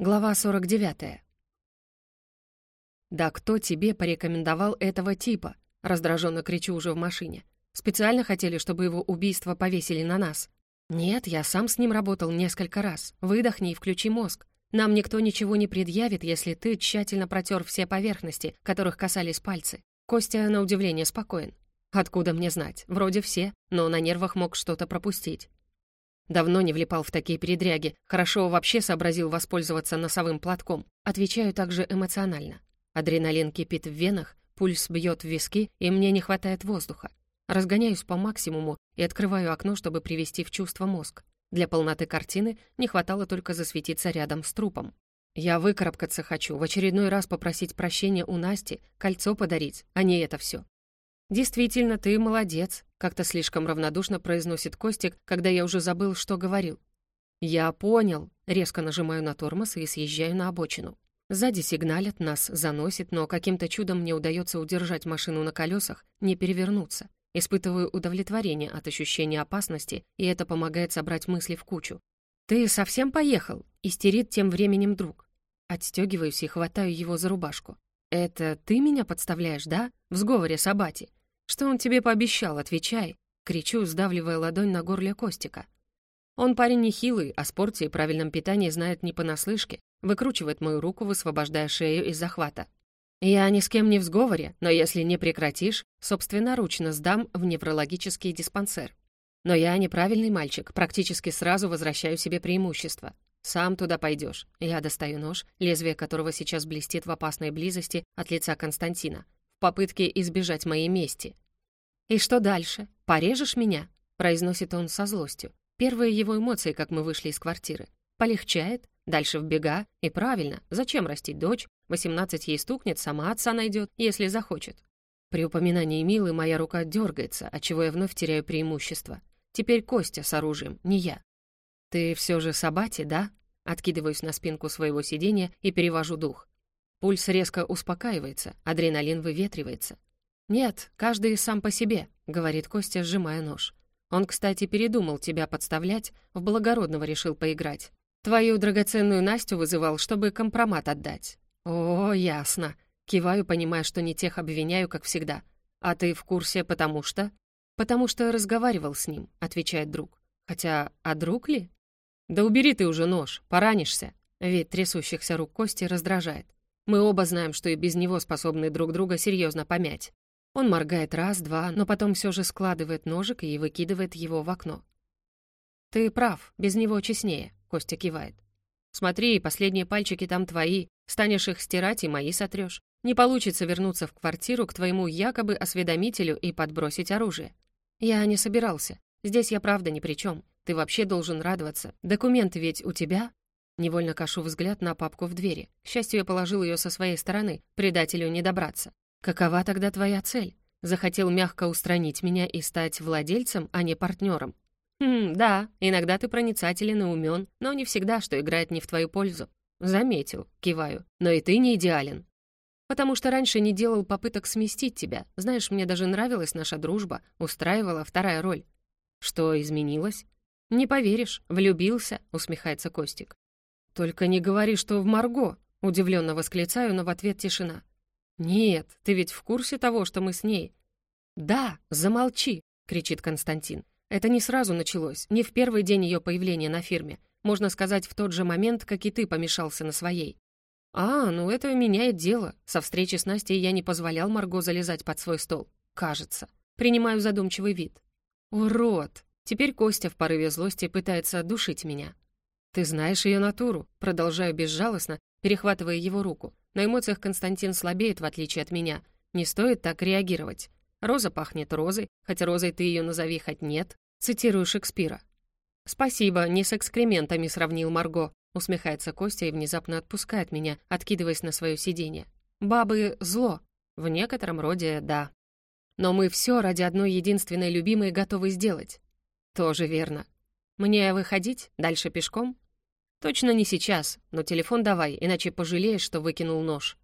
Глава 49. «Да кто тебе порекомендовал этого типа?» Раздраженно кричу уже в машине. «Специально хотели, чтобы его убийство повесили на нас?» «Нет, я сам с ним работал несколько раз. Выдохни и включи мозг. Нам никто ничего не предъявит, если ты тщательно протер все поверхности, которых касались пальцы. Костя, на удивление, спокоен. Откуда мне знать? Вроде все, но на нервах мог что-то пропустить. Давно не влипал в такие передряги. Хорошо вообще сообразил воспользоваться носовым платком. Отвечаю также эмоционально. Адреналин кипит в венах, пульс бьет в виски, и мне не хватает воздуха. Разгоняюсь по максимуму и открываю окно, чтобы привести в чувство мозг. Для полноты картины не хватало только засветиться рядом с трупом. Я выкарабкаться хочу, в очередной раз попросить прощения у Насти, кольцо подарить, а не это все. «Действительно, ты молодец», — как-то слишком равнодушно произносит Костик, когда я уже забыл, что говорил. «Я понял», — резко нажимаю на тормоз и съезжаю на обочину. Сзади сигналят, нас заносит, но каким-то чудом мне удается удержать машину на колесах, не перевернуться. Испытываю удовлетворение от ощущения опасности, и это помогает собрать мысли в кучу. «Ты совсем поехал?» — истерит тем временем друг. Отстегиваюсь и хватаю его за рубашку. «Это ты меня подставляешь, да? В сговоре с Абати. Что он тебе пообещал, отвечай!» Кричу, сдавливая ладонь на горле Костика. Он парень нехилый, о спорте и правильном питании знает не понаслышке, выкручивает мою руку, высвобождая шею из захвата. «Я ни с кем не в сговоре, но если не прекратишь, собственноручно сдам в неврологический диспансер. Но я неправильный мальчик, практически сразу возвращаю себе преимущество. Сам туда пойдешь. Я достаю нож, лезвие которого сейчас блестит в опасной близости от лица Константина, в попытке избежать моей мести. «И что дальше? Порежешь меня?» — произносит он со злостью. Первые его эмоции, как мы вышли из квартиры. Полегчает, дальше в бега. И правильно, зачем растить дочь? 18 ей стукнет, сама отца найдет, если захочет. При упоминании Милы моя рука дергается, отчего я вновь теряю преимущество. Теперь Костя с оружием, не я. «Ты все же Сабати, да?» Откидываюсь на спинку своего сиденья и перевожу дух. Пульс резко успокаивается, адреналин выветривается. «Нет, каждый сам по себе», — говорит Костя, сжимая нож. «Он, кстати, передумал тебя подставлять, в благородного решил поиграть. Твою драгоценную Настю вызывал, чтобы компромат отдать». «О, ясно». Киваю, понимая, что не тех обвиняю, как всегда. «А ты в курсе, потому что...» «Потому что разговаривал с ним», — отвечает друг. «Хотя, а друг ли?» «Да убери ты уже нож, поранишься!» Вид трясущихся рук Кости раздражает. Мы оба знаем, что и без него способны друг друга серьезно помять. Он моргает раз, два, но потом все же складывает ножик и выкидывает его в окно. «Ты прав, без него честнее», — Костя кивает. «Смотри, последние пальчики там твои, станешь их стирать и мои сотрешь. Не получится вернуться в квартиру к твоему якобы осведомителю и подбросить оружие. Я не собирался. Здесь я правда ни при чем. Ты вообще должен радоваться. Документы ведь у тебя?» Невольно кашу взгляд на папку в двери. К счастью, я положил ее со своей стороны. Предателю не добраться. «Какова тогда твоя цель? Захотел мягко устранить меня и стать владельцем, а не партнером?» «Хм, да, иногда ты проницателен и умен, но не всегда, что играет не в твою пользу». «Заметил», — киваю. «Но и ты не идеален». «Потому что раньше не делал попыток сместить тебя. Знаешь, мне даже нравилась наша дружба, устраивала вторая роль». «Что изменилось?» «Не поверишь, влюбился», — усмехается Костик. «Только не говори, что в Марго», — удивленно восклицаю, но в ответ тишина. «Нет, ты ведь в курсе того, что мы с ней?» «Да, замолчи», — кричит Константин. Это не сразу началось, не в первый день ее появления на фирме. Можно сказать, в тот же момент, как и ты помешался на своей. «А, ну это меняет дело. Со встречи с Настей я не позволял Марго залезать под свой стол. Кажется. Принимаю задумчивый вид. Урод!» Теперь Костя в порыве злости пытается душить меня. «Ты знаешь ее натуру», продолжаю безжалостно, перехватывая его руку. На эмоциях Константин слабеет, в отличие от меня. Не стоит так реагировать. Роза пахнет розой, хотя розой ты ее назови хоть нет. Цитирую Шекспира. «Спасибо, не с экскрементами сравнил Марго», усмехается Костя и внезапно отпускает меня, откидываясь на свое сиденье. «Бабы — зло. В некотором роде — да. Но мы все ради одной единственной любимой готовы сделать. «Тоже верно. Мне выходить? Дальше пешком?» «Точно не сейчас, но телефон давай, иначе пожалеешь, что выкинул нож».